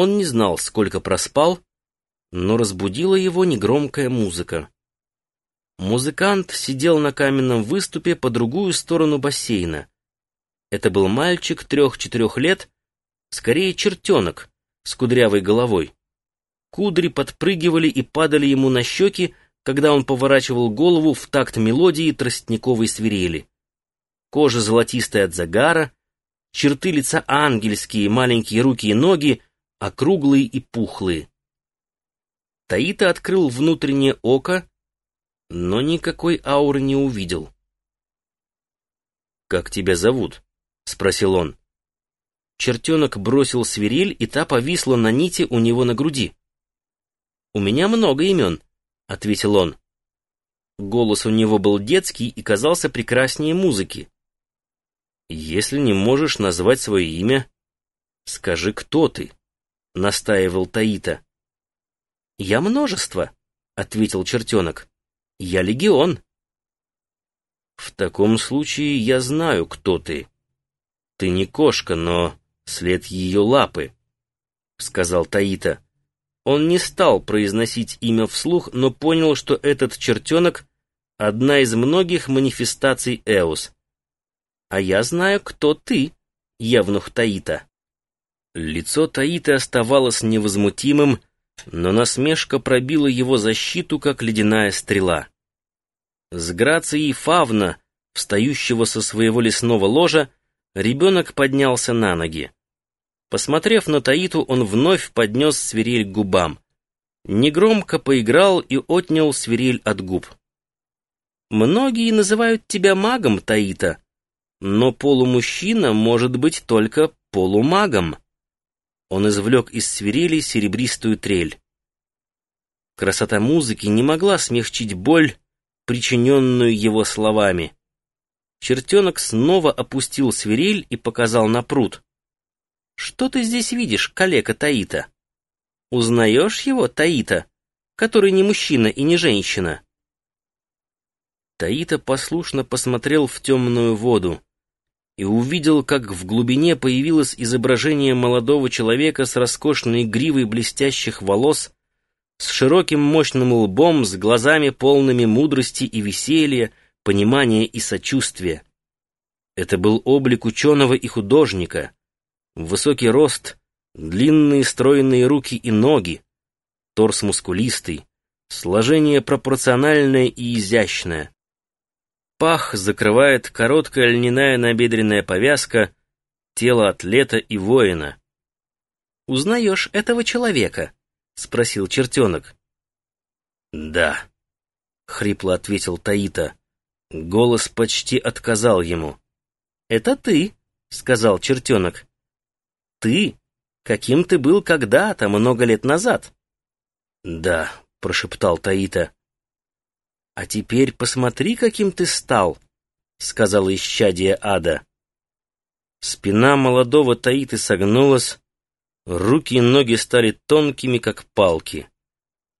Он не знал, сколько проспал, но разбудила его негромкая музыка. Музыкант сидел на каменном выступе по другую сторону бассейна. Это был мальчик трех-четырех лет, скорее чертенок, с кудрявой головой. Кудри подпрыгивали и падали ему на щеки, когда он поворачивал голову в такт мелодии тростниковой свирели. Кожа золотистая от загара, черты лица ангельские, маленькие руки и ноги, округлые и пухлые. Таита открыл внутреннее око, но никакой ауры не увидел. «Как тебя зовут?» — спросил он. Чертенок бросил свирель, и та повисла на нити у него на груди. «У меня много имен», — ответил он. Голос у него был детский и казался прекраснее музыки. «Если не можешь назвать свое имя, скажи, кто ты», — настаивал Таита. «Я множество», — ответил чертенок. «Я легион». «В таком случае я знаю, кто ты. Ты не кошка, но след ее лапы», — сказал Таита. Он не стал произносить имя вслух, но понял, что этот чертенок — одна из многих манифестаций Эос. «А я знаю, кто ты, Евнух Таита». Лицо Таита оставалось невозмутимым, но насмешка пробила его защиту, как ледяная стрела. С грацией фавна, встающего со своего лесного ложа, ребенок поднялся на ноги. Посмотрев на Таиту, он вновь поднес свирель к губам. Негромко поиграл и отнял свирель от губ. «Многие называют тебя магом, Таита, но полумужчина может быть только полумагом». Он извлек из свирели серебристую трель. Красота музыки не могла смягчить боль, причиненную его словами. Чертенок снова опустил свирель и показал на пруд. Что ты здесь видишь, калека Таита? Узнаешь его, Таита, который не мужчина и не женщина?» Таита послушно посмотрел в темную воду и увидел, как в глубине появилось изображение молодого человека с роскошной гривой блестящих волос, с широким мощным лбом, с глазами полными мудрости и веселья, понимания и сочувствия. Это был облик ученого и художника, Высокий рост, длинные стройные руки и ноги, торс мускулистый, сложение пропорциональное и изящное. Пах закрывает короткая льняная набедренная повязка, тело атлета и воина. «Узнаешь этого человека?» — спросил чертенок. «Да», — хрипло ответил Таита. Голос почти отказал ему. «Это ты», — сказал чертенок ты, каким ты был когда-то, много лет назад. Да, прошептал Таита. А теперь посмотри, каким ты стал, сказала исчадие ада. Спина молодого Таиты согнулась, руки и ноги стали тонкими, как палки.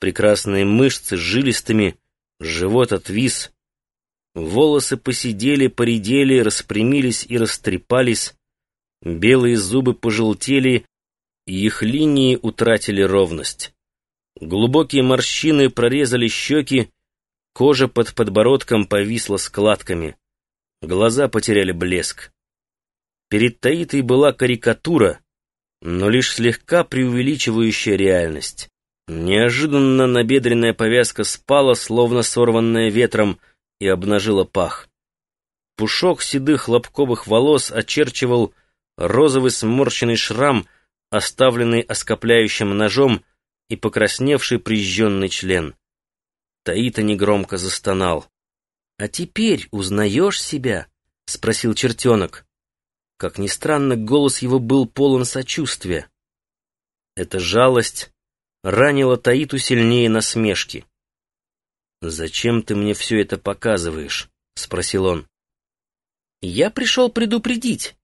Прекрасные мышцы жилистыми, живот отвис. Волосы посидели, поредели, распрямились и растрепались, Белые зубы пожелтели, и их линии утратили ровность. Глубокие морщины прорезали щеки, кожа под подбородком повисла складками. Глаза потеряли блеск. Перед Таитой была карикатура, но лишь слегка преувеличивающая реальность. Неожиданно набедренная повязка спала, словно сорванная ветром, и обнажила пах. Пушок седых лобковых волос очерчивал розовый сморщенный шрам, оставленный оскопляющим ножом и покрасневший прижженный член. Таита негромко застонал. «А теперь узнаешь себя?» — спросил чертенок. Как ни странно, голос его был полон сочувствия. Эта жалость ранила Таиту сильнее насмешки. «Зачем ты мне все это показываешь?» — спросил он. «Я пришел предупредить.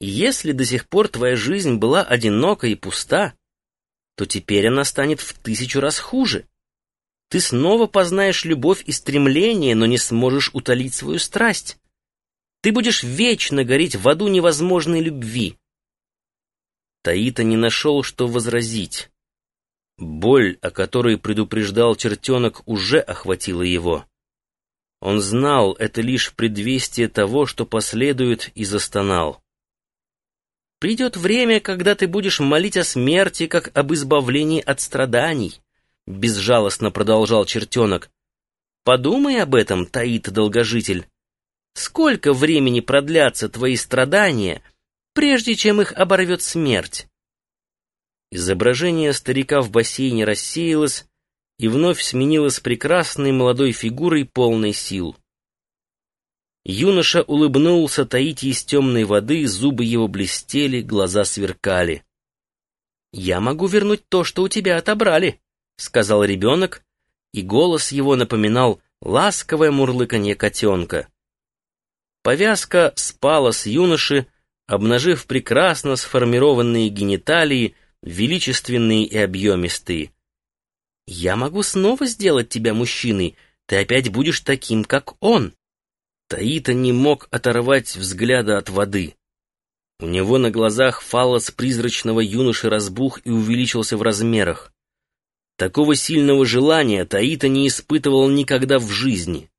Если до сих пор твоя жизнь была одинока и пуста, то теперь она станет в тысячу раз хуже. Ты снова познаешь любовь и стремление, но не сможешь утолить свою страсть. Ты будешь вечно гореть в аду невозможной любви. Таита не нашел, что возразить. Боль, о которой предупреждал чертенок, уже охватила его. Он знал, это лишь предвестие того, что последует, и застонал. «Придет время, когда ты будешь молить о смерти, как об избавлении от страданий», — безжалостно продолжал чертенок. «Подумай об этом, Таит Долгожитель. Сколько времени продлятся твои страдания, прежде чем их оборвет смерть?» Изображение старика в бассейне рассеялось и вновь сменилось прекрасной молодой фигурой полной сил. Юноша улыбнулся Таити из темной воды, зубы его блестели, глаза сверкали. «Я могу вернуть то, что у тебя отобрали», — сказал ребенок, и голос его напоминал ласковое мурлыканье котенка. Повязка спала с юноши, обнажив прекрасно сформированные гениталии, величественные и объемистые. «Я могу снова сделать тебя мужчиной, ты опять будешь таким, как он». Таита не мог оторвать взгляда от воды. У него на глазах фалос призрачного юноши разбух и увеличился в размерах. Такого сильного желания Таита не испытывал никогда в жизни.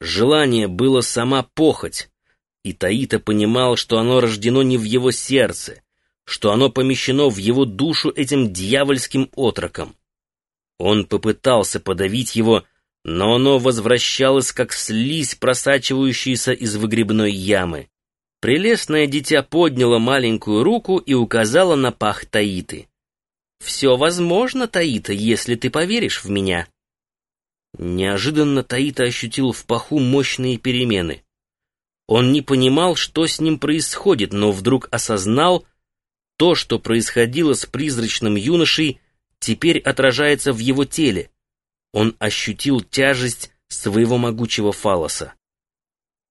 Желание было сама похоть, и Таита понимал, что оно рождено не в его сердце, что оно помещено в его душу этим дьявольским отроком. Он попытался подавить его, но оно возвращалось, как слизь, просачивающаяся из выгребной ямы. Прелестное дитя подняло маленькую руку и указало на пах Таиты. «Все возможно, Таита, если ты поверишь в меня». Неожиданно Таита ощутил в паху мощные перемены. Он не понимал, что с ним происходит, но вдруг осознал, то, что происходило с призрачным юношей, теперь отражается в его теле. Он ощутил тяжесть своего могучего фалоса.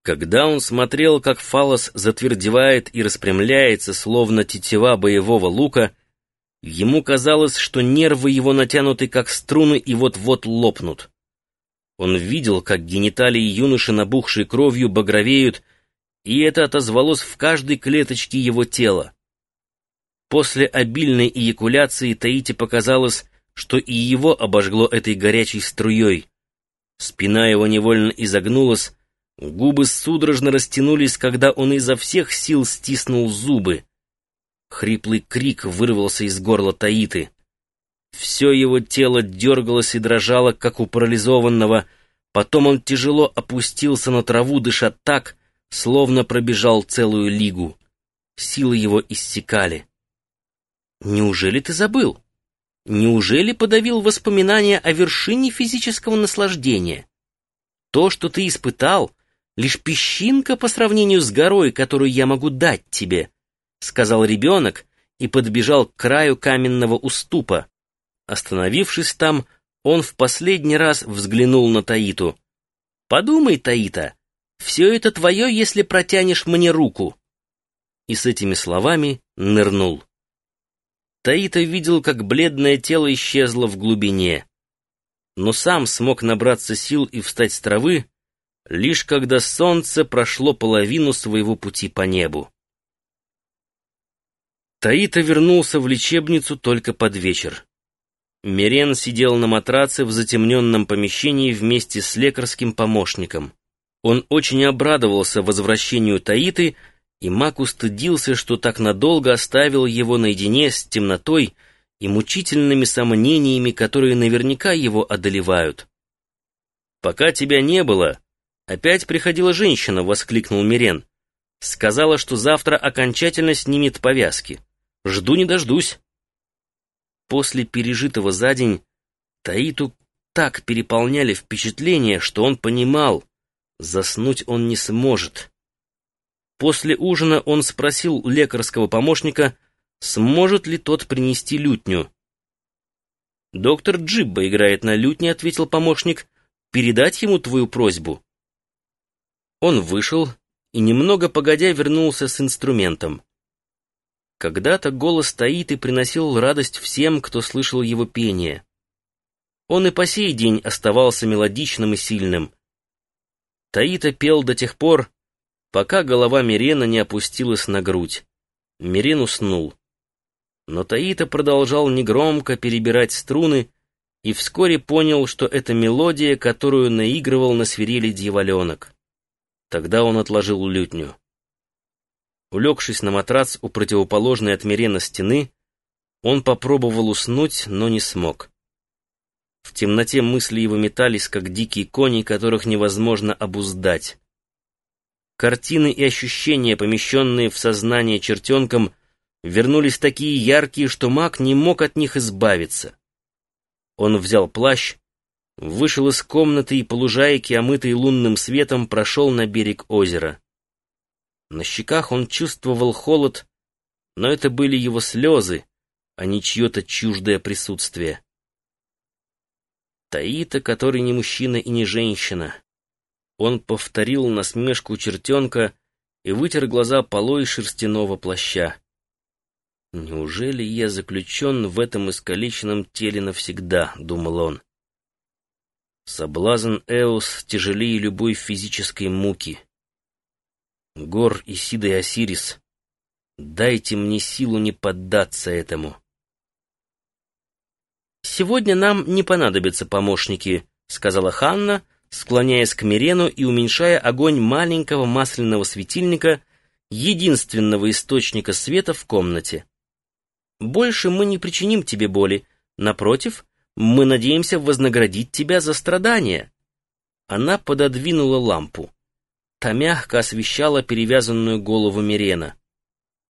Когда он смотрел, как фалос затвердевает и распрямляется, словно тетива боевого лука, ему казалось, что нервы его натянуты, как струны, и вот-вот лопнут. Он видел, как гениталии юноши, набухшие кровью, багровеют, и это отозвалось в каждой клеточке его тела. После обильной эякуляции Таити показалось, что и его обожгло этой горячей струей. Спина его невольно изогнулась, губы судорожно растянулись, когда он изо всех сил стиснул зубы. Хриплый крик вырвался из горла Таиты. Все его тело дергалось и дрожало, как у парализованного. Потом он тяжело опустился на траву, дыша так, словно пробежал целую лигу. Силы его иссякали. Неужели ты забыл? Неужели подавил воспоминания о вершине физического наслаждения? То, что ты испытал, лишь песчинка по сравнению с горой, которую я могу дать тебе, сказал ребенок и подбежал к краю каменного уступа. Остановившись там, он в последний раз взглянул на Таиту. «Подумай, Таита, все это твое, если протянешь мне руку». И с этими словами нырнул. Таита видел, как бледное тело исчезло в глубине, но сам смог набраться сил и встать с травы, лишь когда солнце прошло половину своего пути по небу. Таита вернулся в лечебницу только под вечер. Мирен сидел на матраце в затемненном помещении вместе с лекарским помощником. Он очень обрадовался возвращению Таиты, и Мак устыдился, что так надолго оставил его наедине с темнотой и мучительными сомнениями, которые наверняка его одолевают. «Пока тебя не было, опять приходила женщина», — воскликнул Мирен. «Сказала, что завтра окончательно снимет повязки. Жду не дождусь». После пережитого за день Таиту так переполняли впечатления, что он понимал, заснуть он не сможет. После ужина он спросил лекарского помощника, сможет ли тот принести лютню. «Доктор Джибба играет на лютне», — ответил помощник. «Передать ему твою просьбу». Он вышел и немного погодя вернулся с инструментом. Когда-то голос Таиты приносил радость всем, кто слышал его пение. Он и по сей день оставался мелодичным и сильным. Таита пел до тех пор, пока голова Мирена не опустилась на грудь. Мирен уснул. Но Таита продолжал негромко перебирать струны и вскоре понял, что это мелодия, которую наигрывал на свирели дьяволенок. Тогда он отложил лютню. Улегшись на матрац у противоположной от Мирена стены, он попробовал уснуть, но не смог. В темноте мысли его метались, как дикие кони, которых невозможно обуздать. Картины и ощущения, помещенные в сознание чертенком, вернулись такие яркие, что маг не мог от них избавиться. Он взял плащ, вышел из комнаты и по лужайке, омытой лунным светом, прошел на берег озера. На щеках он чувствовал холод, но это были его слезы, а не чье-то чуждое присутствие. Таита, который не мужчина и не женщина. Он повторил насмешку чертенка и вытер глаза полой шерстяного плаща. «Неужели я заключен в этом искалеченном теле навсегда?» — думал он. Соблазн Эос тяжелее любой физической муки. Гор, Исида и Осирис, дайте мне силу не поддаться этому. «Сегодня нам не понадобятся помощники», — сказала Ханна, склоняясь к Мирену и уменьшая огонь маленького масляного светильника, единственного источника света в комнате. «Больше мы не причиним тебе боли. Напротив, мы надеемся вознаградить тебя за страдания». Она пододвинула лампу. Та мягко освещала перевязанную голову Мирена.